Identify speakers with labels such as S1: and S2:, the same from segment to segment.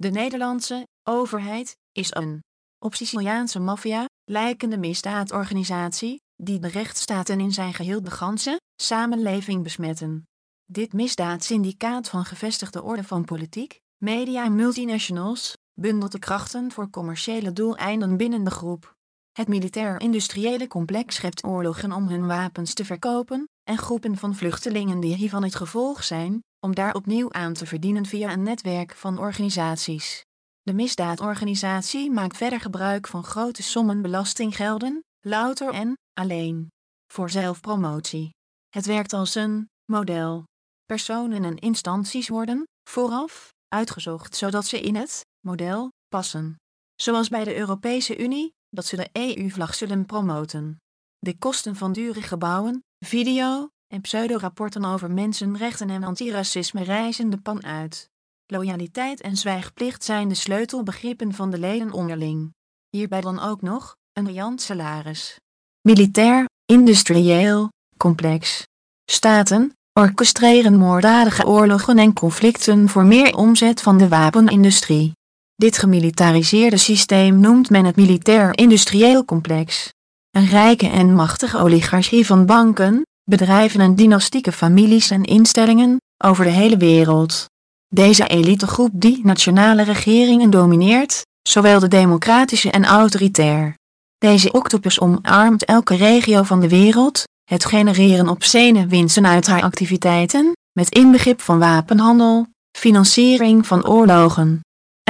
S1: De Nederlandse overheid is een op Siciliaanse maffia lijkende misdaadorganisatie die de rechtsstaten in zijn geheel de ganse samenleving besmetten. Dit misdaadsyndicaat van gevestigde orde van politiek, media en multinationals bundelt de krachten voor commerciële doeleinden binnen de groep. Het militair-industriële complex schept oorlogen om hun wapens te verkopen en groepen van vluchtelingen die hiervan het gevolg zijn, om daar opnieuw aan te verdienen via een netwerk van organisaties. De misdaadorganisatie maakt verder gebruik van grote sommen belastinggelden, louter en alleen voor zelfpromotie. Het werkt als een model. Personen en instanties worden vooraf uitgezocht zodat ze in het model passen. Zoals bij de Europese Unie, dat ze de EU-vlag zullen promoten. De kosten van dure gebouwen, video en pseudo-rapporten over mensenrechten en antiracisme reizen de pan uit. Loyaliteit en zwijgplicht zijn de sleutelbegrippen van de leden onderling. Hierbij dan ook nog een riant salaris. Militair, industrieel, complex. Staten orchestreren moorddadige oorlogen en conflicten voor meer omzet van de wapenindustrie. Dit gemilitariseerde systeem noemt men het militair-industrieel complex. Een rijke en machtige oligarchie van banken, bedrijven en dynastieke families en instellingen over de hele wereld. Deze elitegroep die nationale regeringen domineert, zowel de democratische en autoritair. Deze octopus omarmt elke regio van de wereld, het genereren obscene winsten uit haar activiteiten, met inbegrip van wapenhandel, financiering van oorlogen.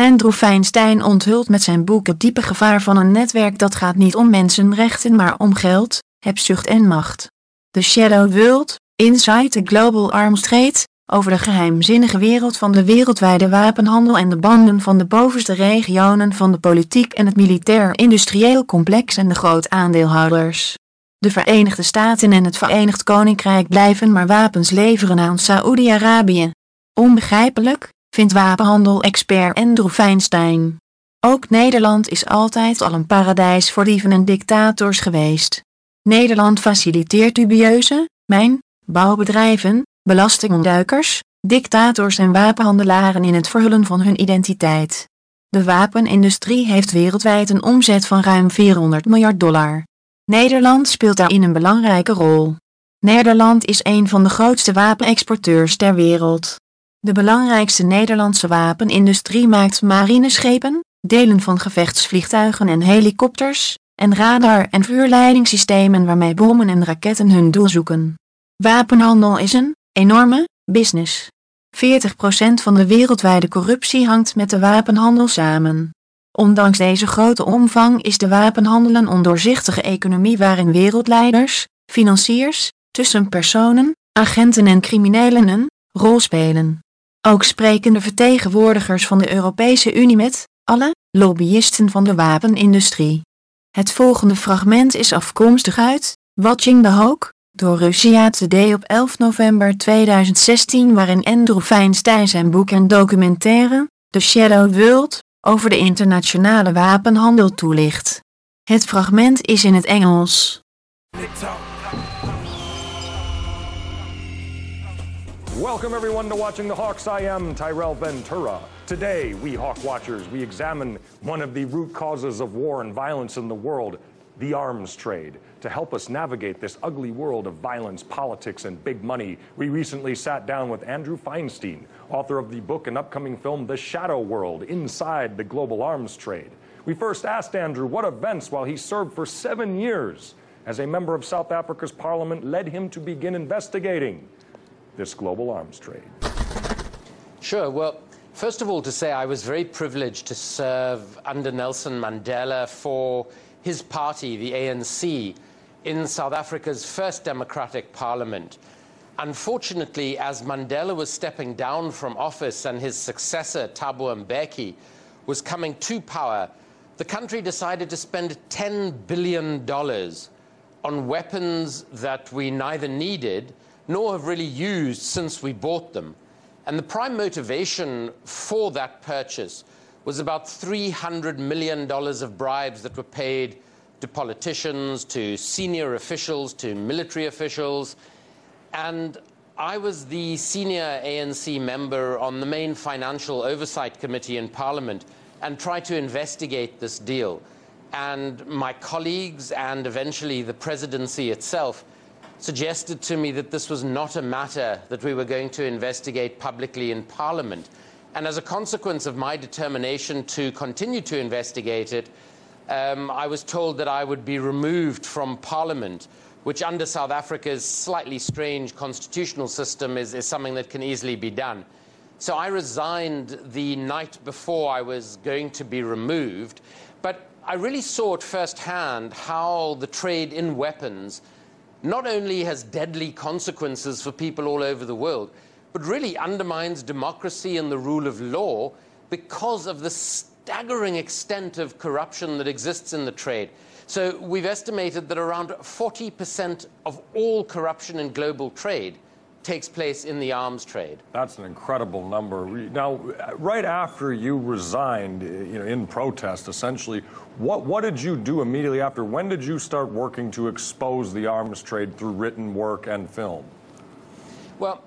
S1: Andrew Feinstein onthult met zijn boek het diepe gevaar van een netwerk dat gaat niet om mensenrechten maar om geld, hebzucht en macht. The Shadow World, Inside the Global Arms Trade, over de geheimzinnige wereld van de wereldwijde wapenhandel en de banden van de bovenste regionen van de politiek en het militair-industrieel complex en de grootaandeelhouders. De Verenigde Staten en het Verenigd Koninkrijk blijven maar wapens leveren aan Saoedi-Arabië. Onbegrijpelijk, vindt wapenhandel-expert Andrew Feinstein. Ook Nederland is altijd al een paradijs voor dieven en dictators geweest. Nederland faciliteert dubieuze, mijn, bouwbedrijven, belastingontduikers, dictators en wapenhandelaren in het verhullen van hun identiteit. De wapenindustrie heeft wereldwijd een omzet van ruim 400 miljard dollar. Nederland speelt daarin een belangrijke rol. Nederland is een van de grootste wapenexporteurs ter wereld. De belangrijkste Nederlandse wapenindustrie maakt marineschepen, delen van gevechtsvliegtuigen en helikopters, en radar- en vuurleidingssystemen waarmee bommen en raketten hun doel zoeken. Wapenhandel is een enorme business. 40% van de wereldwijde corruptie hangt met de wapenhandel samen. Ondanks deze grote omvang is de wapenhandel een ondoorzichtige economie waarin wereldleiders, financiers, tussenpersonen, agenten en criminelen een rol spelen. Ook spreken de vertegenwoordigers van de Europese Unie met alle lobbyisten van de wapenindustrie. Het volgende fragment is afkomstig uit Watching the Hawk door Russia Today op 11 november 2016 waarin Andrew Feinstein zijn boek en documentaire The Shadow World over de internationale wapenhandel toelicht. Het fragment is in het Engels.
S2: Welcome everyone to watching the Hawks. I am Tyrell Ventura. Today, we Hawk Watchers, we examine one of the root causes of war and violence in the world, the arms trade. To help us navigate this ugly world of violence, politics, and big money, we recently sat down with Andrew Feinstein, author of the book and upcoming film The Shadow World Inside the Global Arms Trade. We first asked Andrew what events while he served for seven years as a member of South Africa's parliament led him to begin investigating this global arms trade?
S3: Sure. Well, first of all, to say I was very privileged to serve under Nelson Mandela for his party, the ANC, in South Africa's first democratic parliament. Unfortunately, as Mandela was stepping down from office and his successor, Thabo Mbeki, was coming to power, the country decided to spend $10 billion on weapons that we neither needed nor have really used since we bought them. And the prime motivation for that purchase was about $300 million of bribes that were paid to politicians, to senior officials, to military officials. And I was the senior ANC member on the main financial oversight committee in Parliament and tried to investigate this deal. And my colleagues and eventually the presidency itself suggested to me that this was not a matter that we were going to investigate publicly in Parliament. And as a consequence of my determination to continue to investigate it, um, I was told that I would be removed from Parliament, which under South Africa's slightly strange constitutional system is, is something that can easily be done. So I resigned the night before I was going to be removed, but I really saw at firsthand how the trade in weapons not only has deadly consequences for people all over the world, but really undermines democracy and the rule of law because of the staggering extent of corruption that exists in the trade. So we've estimated that around 40% of all corruption in global trade takes place in the arms trade.
S2: That's an incredible number. Now, right after you resigned, you know, in protest, essentially, what, what did you do immediately after? When did you start working to expose the arms trade through written work and film?
S3: Well,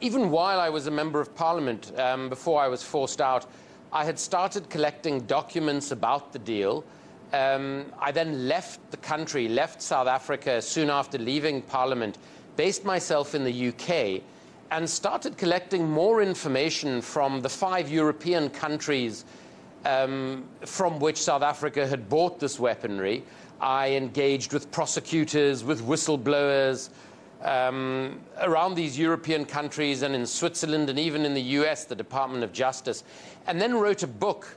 S3: even while I was a member of parliament, um, before I was forced out, I had started collecting documents about the deal. Um, I then left the country, left South Africa soon after leaving parliament, based myself in the UK, and started collecting more information from the five European countries um, from which South Africa had bought this weaponry. I engaged with prosecutors, with whistleblowers, um, around these European countries and in Switzerland and even in the US, the Department of Justice, and then wrote a book